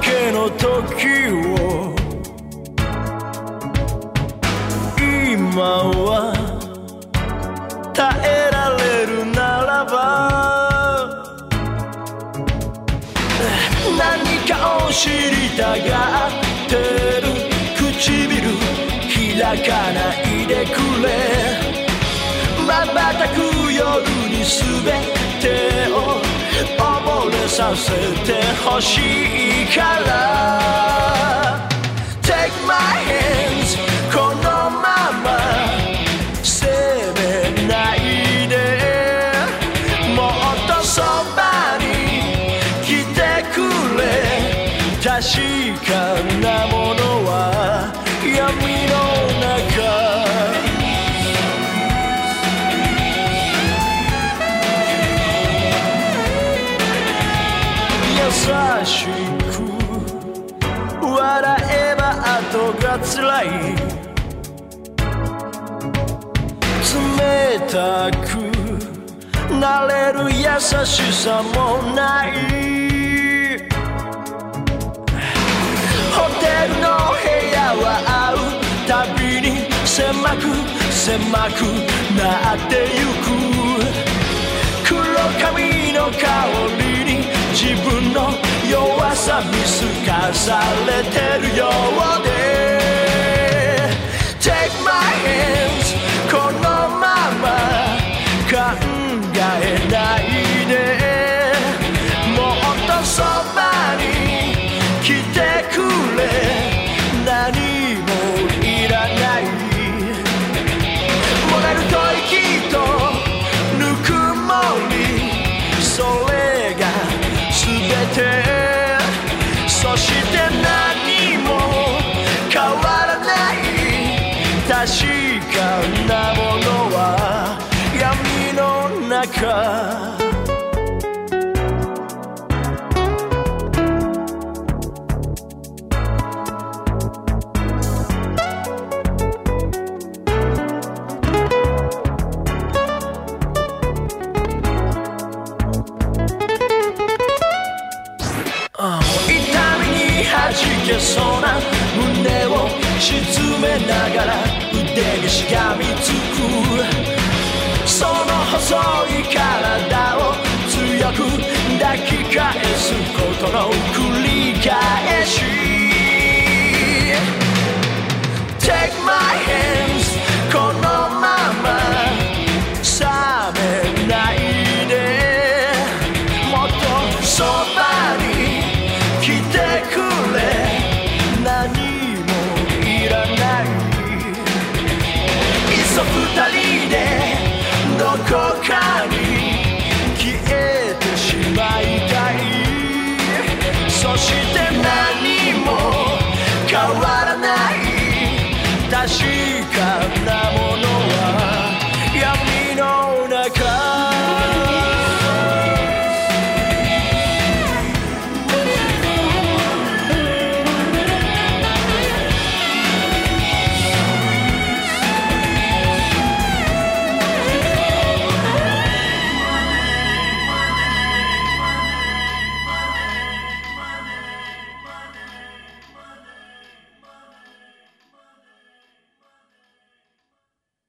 けの時を今は耐えられるならば何かを知りたがってる。唇開かないでくれ。瞬く夜に全てを溺れさせてほしい。から Take my hands このまま。責めないでもっとそばに来てくれ。確かなものは闇の中。優しく笑えば後が辛い。冷たくなれる優しさもない。ホテルの部屋は会うたびに狭く狭くなってゆく。黒髪の香りに自分のさ見透かされてるようで。Take my hands このまま考えないで。もっとそばに来てくれ。何もいらない。漏れる吐息とぬくもり。それが全て。けそうな胸を沈めながら腕にしがみつくその細い体を強く抱き返すことの繰り返し agir.